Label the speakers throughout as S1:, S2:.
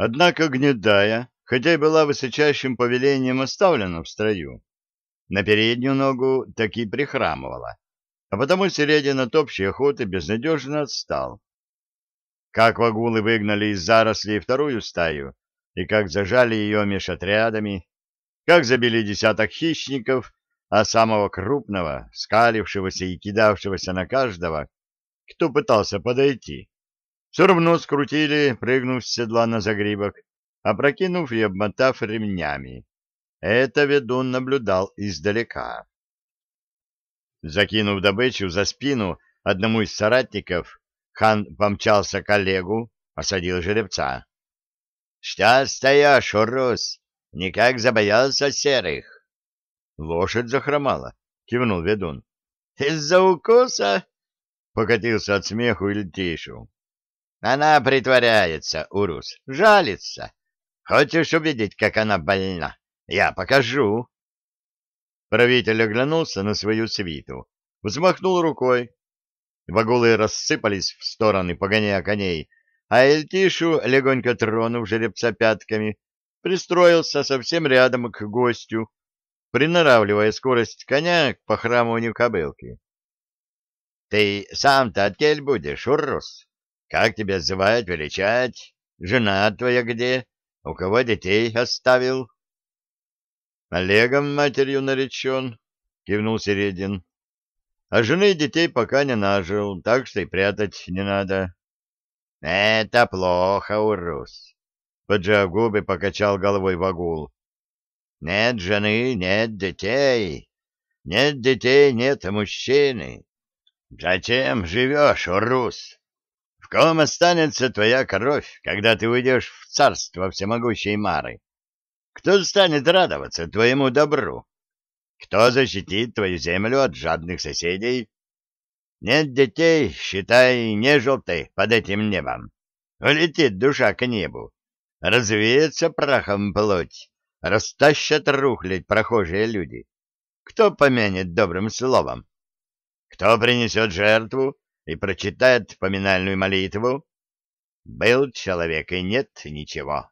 S1: Однако гнедая, хотя и была высочайшим повелением оставлена в строю, на переднюю ногу таки прихрамывала, а потому Середин от общей охоты безнадежно отстал. Как вагулы выгнали из зарослей вторую стаю, и как зажали ее меж отрядами, как забили десяток хищников, а самого крупного, скалившегося и кидавшегося на каждого, кто пытался подойти, все равно скрутили, прыгнув с седла на загрибок, опрокинув и обмотав ремнями. Это ведун наблюдал издалека. Закинув добычу за спину одному из соратников, хан помчался к Олегу, осадил жеребца. — Что стоишь, урус? Никак забоялся серых? Лошадь захромала, кивнул ведун. — Из-за укуса? — покатился от смеху Ильтишу. — Она притворяется, урус, жалится. Хочешь увидеть, как она больна? Я покажу. Правитель оглянулся на свою свиту, взмахнул рукой. Вагулы рассыпались в стороны, погоняя коней, а Эльтишу, легонько тронув жеребца пятками, пристроился совсем рядом к гостю, приноравливая скорость коня к похрамыванию кобылки. — Ты сам-то откель будешь, Уррус? Как тебя звать, величать? Жена твоя где? У кого детей оставил? — Олегом матерью наречен, — кивнул Середин. — А жены и детей пока не нажил, так что и прятать не надо. — Это плохо, Урус, — поджав губы, покачал головой Вагул. — Нет жены, нет детей. Нет детей, нет мужчины. Зачем живешь, Урус? В ком останется твоя кровь, когда ты уйдешь в царство всемогущей Мары? Кто станет радоваться твоему добру? Кто защитит твою землю от жадных соседей? Нет детей, считай, не желтой под этим небом. Улетит душа к небу, развеется прахом плоть, растащат рухлядь прохожие люди. Кто помянет добрым словом? Кто принесет жертву и прочитает поминальную молитву? Был человек и нет ничего.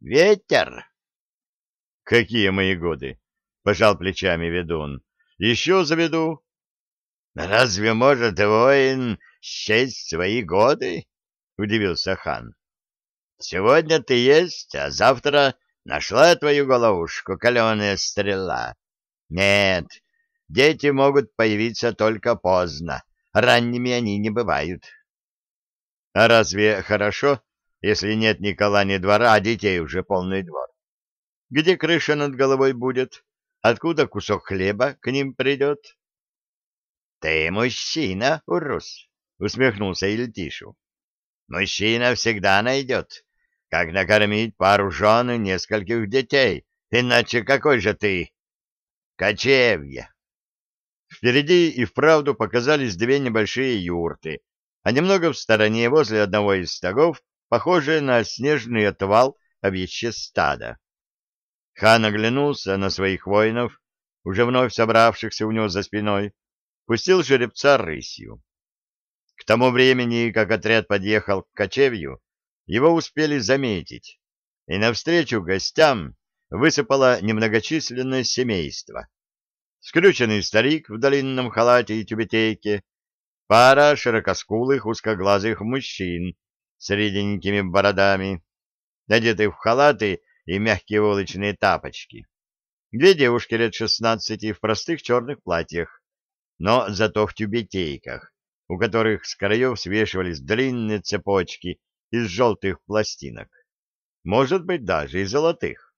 S1: Ветер! Какие мои годы? Пожал плечами ведун. Еще заведу. Разве может воин счесть свои годы? Удивился хан. Сегодня ты есть, а завтра нашла твою головушку каленая стрела. Нет, дети могут появиться только поздно. Ранними они не бывают. А разве хорошо, если нет ни кола, ни двора, а детей уже полный двор? Где крыша над головой будет? Откуда кусок хлеба к ним придет? — Ты мужчина, Урус, — усмехнулся Ильтишу. — Мужчина всегда найдет, как накормить пару жен и нескольких детей, иначе какой же ты? Кочевье. Впереди и вправду показались две небольшие юрты, а немного в стороне, возле одного из стогов, похожие на снежный отвал овечье стада. Хан оглянулся на своих воинов, уже вновь собравшихся у него за спиной, пустил жеребца рысью. К тому времени, как отряд подъехал к кочевью, его успели заметить, и навстречу гостям высыпало немногочисленное семейство. Скрюченный старик в длинном халате и тюбетейке, пара широкоскулых узкоглазых мужчин с реденькими бородами, одетых в халаты и мягкие волочные тапочки. Две девушки лет шестнадцати в простых черных платьях, но зато в тюбетейках, у которых с краев свешивались длинные цепочки из желтых пластинок. Может быть, даже и золотых.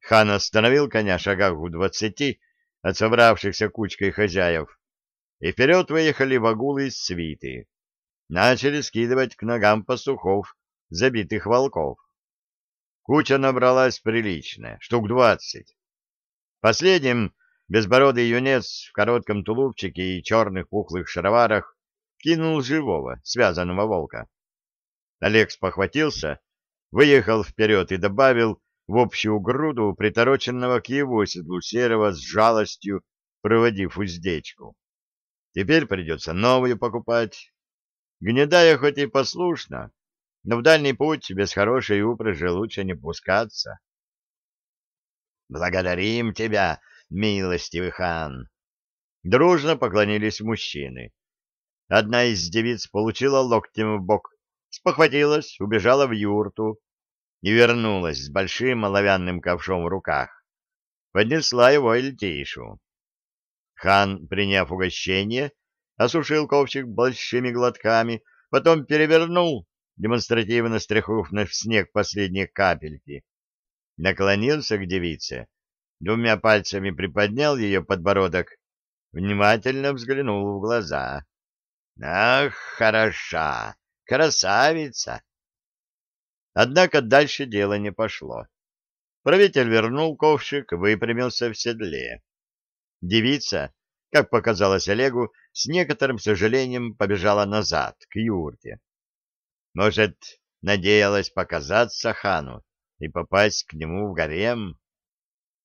S1: Хан остановил коня шагах у двадцати от собравшихся кучкой хозяев, и вперед выехали вагулы из свиты. Начали скидывать к ногам пастухов, забитых волков. Куча набралась приличная, штук двадцать. Последним безбородый юнец в коротком тулупчике и черных пухлых шароварах кинул живого, связанного волка. Олег спохватился, выехал вперед и добавил в общую груду притороченного к его седлу серого с жалостью, проводив уздечку. Теперь придется новую покупать. Гнедая хоть и послушна, но в дальний путь без хорошей упряжи лучше не пускаться. «Благодарим тебя, милостивый хан!» Дружно поклонились мужчины. Одна из девиц получила локтем в бок, спохватилась, убежала в юрту и вернулась с большим оловянным ковшом в руках. Поднесла его Эльтишу. Хан, приняв угощение, осушил ковчик большими глотками, потом перевернул, демонстративно стряхнув на снег последние капельки. Наклонился к девице, двумя пальцами приподнял ее подбородок, внимательно взглянул в глаза. «Ах, хороша! Красавица!» Однако дальше дело не пошло. Правитель вернул ковшик, выпрямился в седле. Девица, как показалось Олегу, с некоторым сожалением побежала назад, к юрте. Может, надеялась показаться хану и попасть к нему в гарем?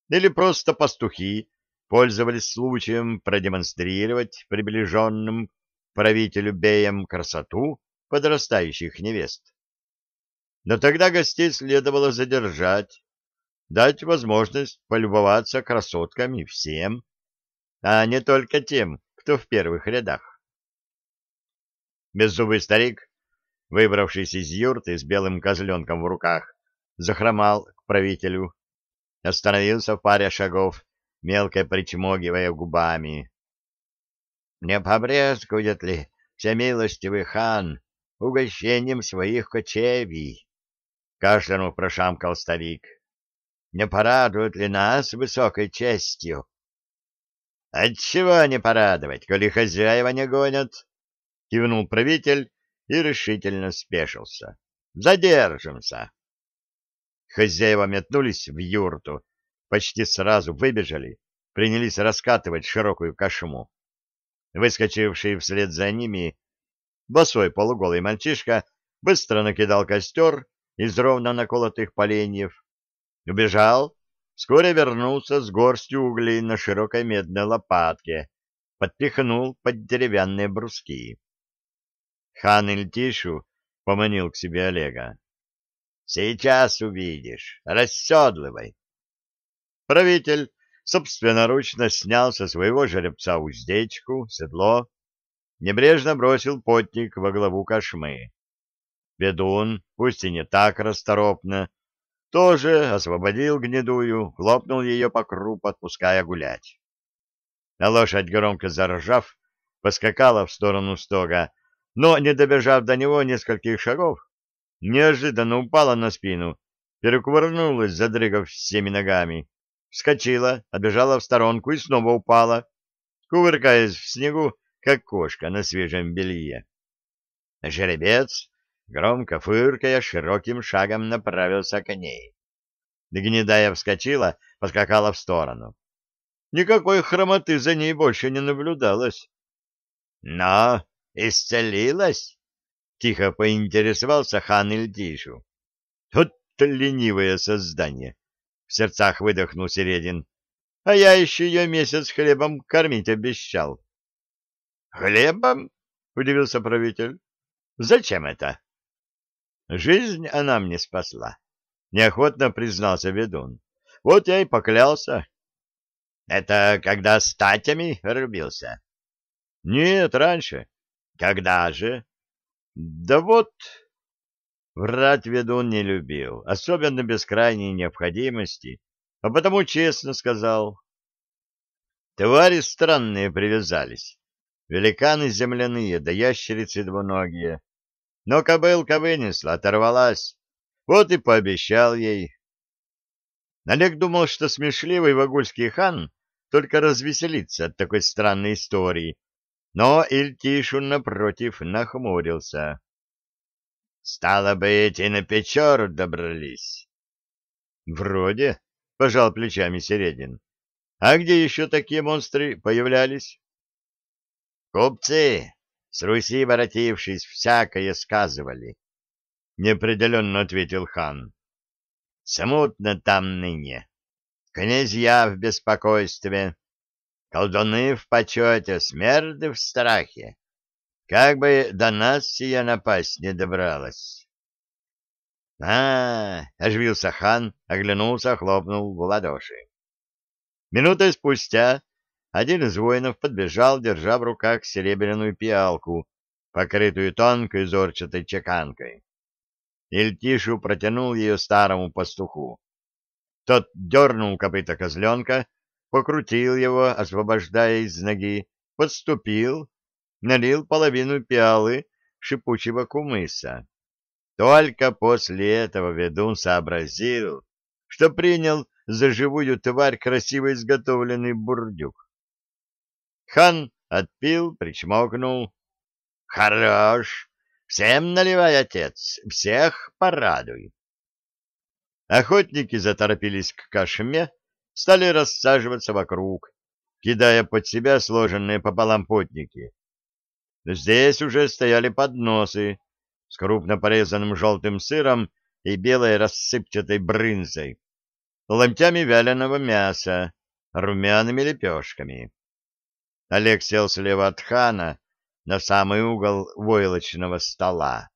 S1: Или просто пастухи пользовались случаем продемонстрировать приближенным правителю Беям красоту подрастающих невест? Но тогда гостей следовало задержать, дать возможность полюбоваться красотками всем, а не только тем, кто в первых рядах. Беззубый старик выбравшись из юрты с белым козленком в руках, захромал к правителю, остановился в паре шагов, мелко причмогивая губами. — Не побрезгует ли всемилостивый хан угощением своих кочевий? — кашлянув прошамкал старик. — Не порадует ли нас высокой честью? — Отчего не порадовать, коли хозяева не гонят? — кивнул правитель и решительно спешился. «Задержимся!» Хозяева метнулись в юрту, почти сразу выбежали, принялись раскатывать широкую кошму. Выскочивший вслед за ними, босой полуголый мальчишка быстро накидал костер из ровно наколотых поленьев, убежал, вскоре вернулся с горстью углей на широкой медной лопатке, подпихнул под деревянные бруски. Хан Ильтишу поманил к себе Олега. — Сейчас увидишь. Расседлывай. Правитель собственноручно снял со своего жеребца уздечку, седло, небрежно бросил потник во главу кошмы. Бедун, пусть и не так расторопно, тоже освободил гнедую, хлопнул ее по крупу, отпуская гулять. А лошадь, громко заржав, поскакала в сторону стога, но, не добежав до него нескольких шагов, неожиданно упала на спину, перекувырнулась, задрыгав всеми ногами, вскочила, отбежала в сторонку и снова упала, кувыркаясь в снегу, как кошка на свежем белье. Жеребец, громко фыркая, широким шагом направился к ней. Гнедая вскочила, поскакала в сторону. Никакой хромоты за ней больше не наблюдалось. Но Исцелилась? Тихо поинтересовался хан Ильдишу. Вот ленивое создание! В сердцах выдохнул Середин. А я еще ее месяц хлебом кормить обещал. Хлебом? Удивился правитель. Зачем это? Жизнь она мне спасла. Неохотно признался ведун. Вот я и поклялся. Это когда статями рубился? Нет, раньше. Когда же? Да вот... Врать ведун не любил, особенно без крайней необходимости, а потому честно сказал. Твари странные привязались, великаны земляные, да ящерицы двуногие. Но кобылка вынесла, оторвалась, вот и пообещал ей. Олег думал, что смешливый вагульский хан только развеселится от такой странной истории, но Ильтишин, напротив, нахмурился. — Стало быть, и на Печору добрались. — Вроде, — пожал плечами Середин. — А где еще такие монстры появлялись? — Купцы, с Руси воротившись, всякое сказывали, — неопределенно ответил хан. — Смутно там ныне. Князья в беспокойстве колдуны в почете, смерды в страхе. Как бы до нас сия напасть не добралась. а, оживился хан, оглянулся, хлопнул в ладоши. Минутой спустя один из воинов подбежал, держа в руках серебряную пиалку, покрытую тонкой зорчатой чеканкой. Ильтишу протянул ее старому пастуху. Тот дернул копыта козленка, покрутил его, освобождая из ноги, подступил, налил половину пиалы шипучего кумыса. Только после этого ведун сообразил, что принял за живую тварь красиво изготовленный бурдюк. Хан отпил, причмокнул. «Хорош! Всем наливай, отец, всех порадуй!» Охотники заторопились к кашме, стали рассаживаться вокруг, кидая под себя сложенные пополам потники. Здесь уже стояли подносы, с крупно порезанным желтым сыром и белой рассыпчатой брынзой, ломтями вяленого мяса, румяными лепешками. Олег сел слева от хана на самый угол войлочного стола.